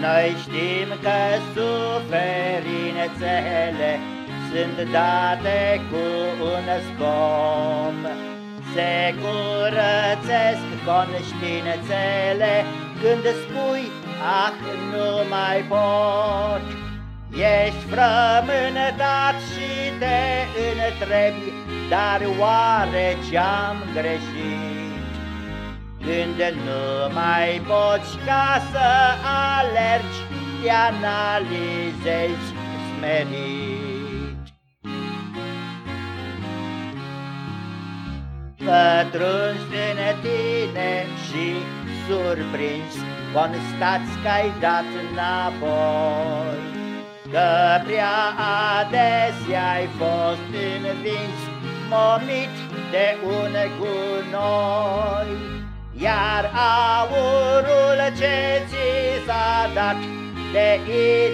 Noi știm că suferințele sunt date cu un scop. Se curățesc conștiințele când spui, ah, nu mai pot. Ești frământat și te întrebi, dar oare ce-am greșit? Când nu mai poți ca să alergi, te analizezi smerit. Pătrunzi în tine și surprins, constați că ai dat înapoi. Că prea adesea ai fost învins, momit de un gunoi, Iar aurul ce ți s-a dat de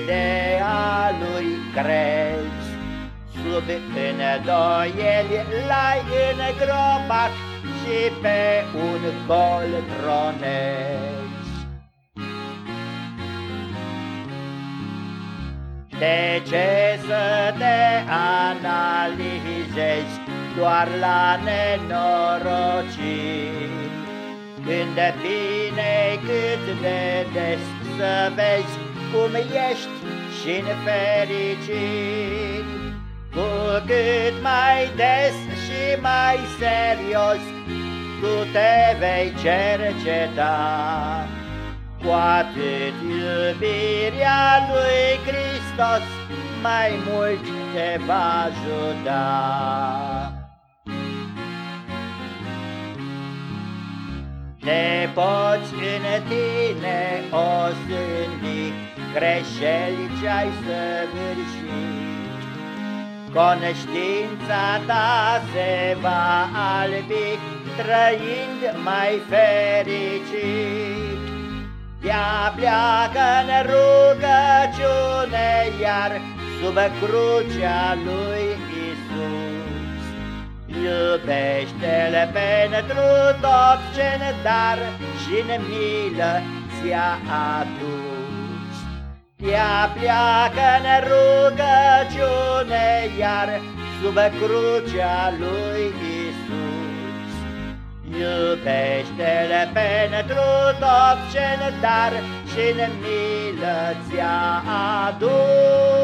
ideea lui crezi. Sub îndoieli l-ai îngropat și pe un gol tronezi. De ce să te analizezi doar la nenorocit? Când de bine cât de des să vezi cum ești și fericit, Cu cât mai des și mai serios tu te vei cerceta. Cu atât iubirea lui Hristos mai mult te va ajuta. Te poți în tine o sândi greșeli ce-ai săvârșit. Conștiința ta se va albi trăind mai fericit. Ea pleacă în rugăciune iar sub crucea lui Isus. Iubește-le pentru tot ce dar și-n milă ți-a adus. Ea pleacă în rugăciune iar sub crucea lui Isus. Iubește-le pentru tot ce-n dar și-n milă ți-a adus.